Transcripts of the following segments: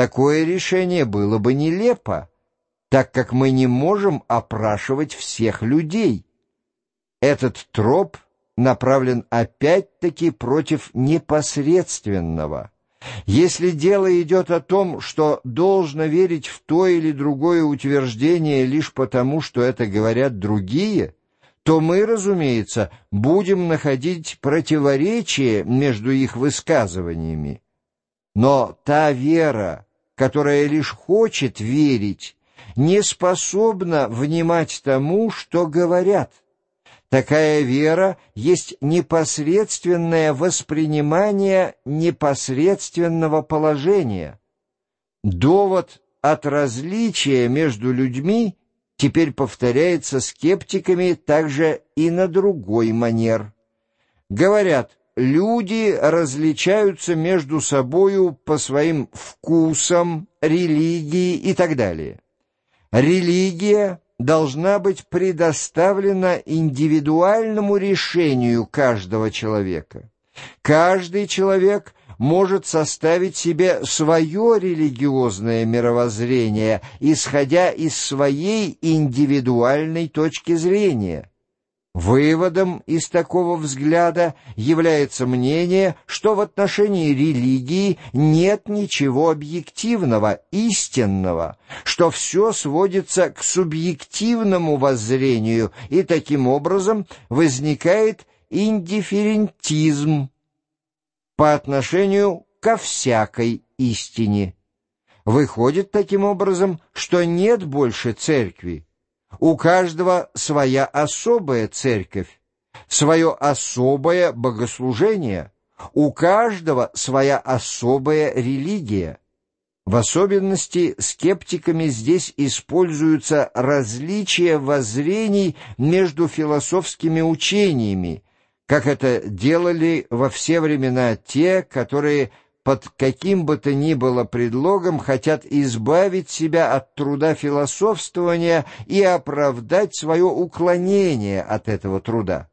Такое решение было бы нелепо, так как мы не можем опрашивать всех людей. Этот троп направлен опять-таки против непосредственного. Если дело идет о том, что должно верить в то или другое утверждение лишь потому, что это говорят другие, то мы, разумеется, будем находить противоречие между их высказываниями. Но та вера, которая лишь хочет верить, не способна внимать тому, что говорят. Такая вера есть непосредственное воспринимание непосредственного положения. Довод от различия между людьми теперь повторяется скептиками также и на другой манер. Говорят, люди различаются между собою по своим вкусам, религии и так далее. Религия должна быть предоставлена индивидуальному решению каждого человека. Каждый человек может составить себе свое религиозное мировоззрение, исходя из своей индивидуальной точки зрения. Выводом из такого взгляда является мнение, что в отношении религии нет ничего объективного, истинного, что все сводится к субъективному воззрению, и таким образом возникает индифферентизм по отношению ко всякой истине. Выходит таким образом, что нет больше церкви, у каждого своя особая церковь, свое особое богослужение, у каждого своя особая религия. В особенности скептиками здесь используются различия воззрений между философскими учениями, как это делали во все времена те, которые под каким бы то ни было предлогом хотят избавить себя от труда философствования и оправдать свое уклонение от этого труда.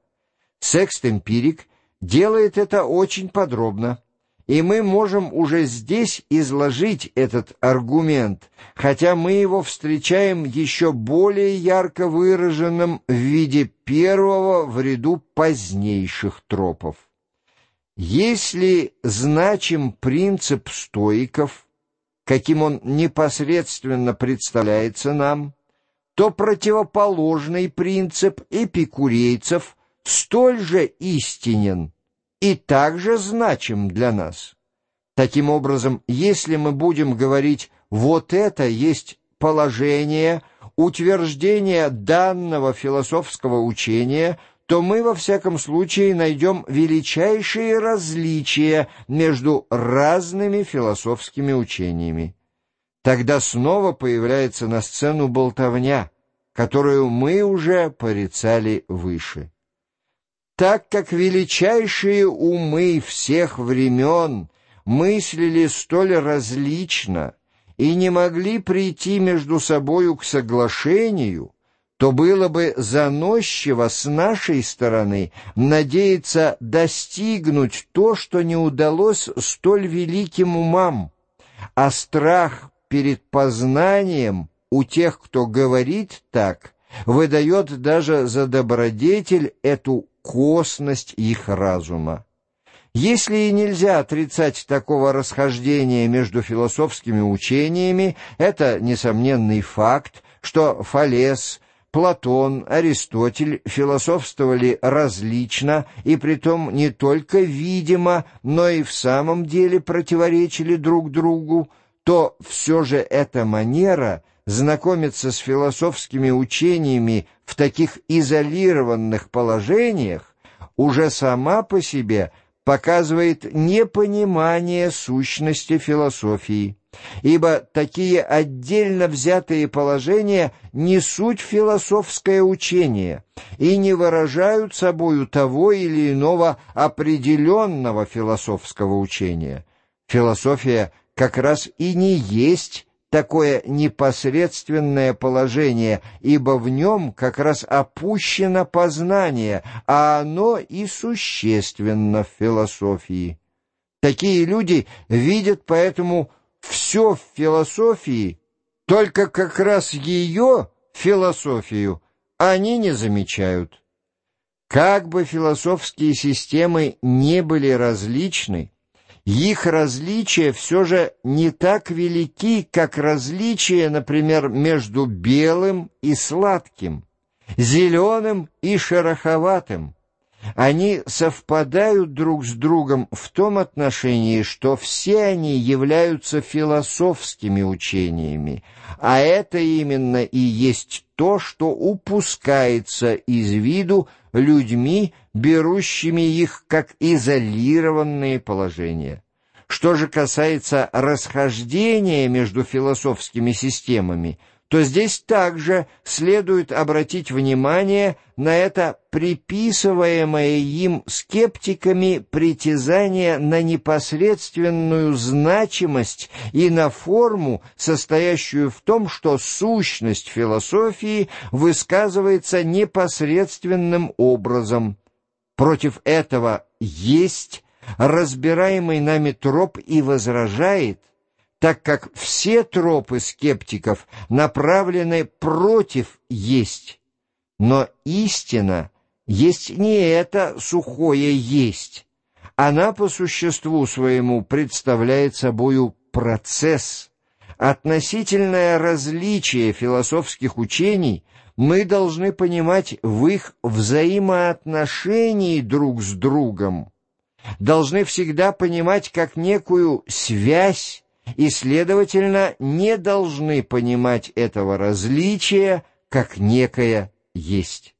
Секст-эмпирик делает это очень подробно, и мы можем уже здесь изложить этот аргумент, хотя мы его встречаем еще более ярко выраженным в виде первого в ряду позднейших тропов. Если значим принцип стоиков, каким он непосредственно представляется нам, то противоположный принцип эпикурейцев столь же истинен и также значим для нас. Таким образом, если мы будем говорить «вот это есть положение», утверждение данного философского учения – то мы во всяком случае найдем величайшие различия между разными философскими учениями. Тогда снова появляется на сцену болтовня, которую мы уже порицали выше. Так как величайшие умы всех времен мыслили столь различно и не могли прийти между собою к соглашению, то было бы заносчиво с нашей стороны надеяться достигнуть то, что не удалось столь великим умам, а страх перед познанием у тех, кто говорит так, выдает даже за добродетель эту косность их разума. Если и нельзя отрицать такого расхождения между философскими учениями, это несомненный факт, что Фалес – Платон, Аристотель философствовали различно и притом не только видимо, но и в самом деле противоречили друг другу, то все же эта манера знакомиться с философскими учениями в таких изолированных положениях уже сама по себе показывает непонимание сущности философии ибо такие отдельно взятые положения не суть философское учение и не выражают собою того или иного определенного философского учения. Философия как раз и не есть такое непосредственное положение, ибо в нем как раз опущено познание, а оно и существенно в философии. Такие люди видят поэтому все в философии, только как раз ее, философию, они не замечают. Как бы философские системы не были различны, их различия все же не так велики, как различия, например, между белым и сладким, зеленым и шероховатым. Они совпадают друг с другом в том отношении, что все они являются философскими учениями, а это именно и есть то, что упускается из виду людьми, берущими их как изолированные положения. Что же касается расхождения между философскими системами, то здесь также следует обратить внимание на это приписываемое им скептиками притязание на непосредственную значимость и на форму, состоящую в том, что сущность философии высказывается непосредственным образом. Против этого «есть» разбираемый нами троп и возражает, так как все тропы скептиков направлены против «есть». Но истина есть не это сухое «есть». Она по существу своему представляет собою процесс. Относительное различие философских учений мы должны понимать в их взаимоотношении друг с другом должны всегда понимать как некую связь и, следовательно, не должны понимать этого различия как некое есть.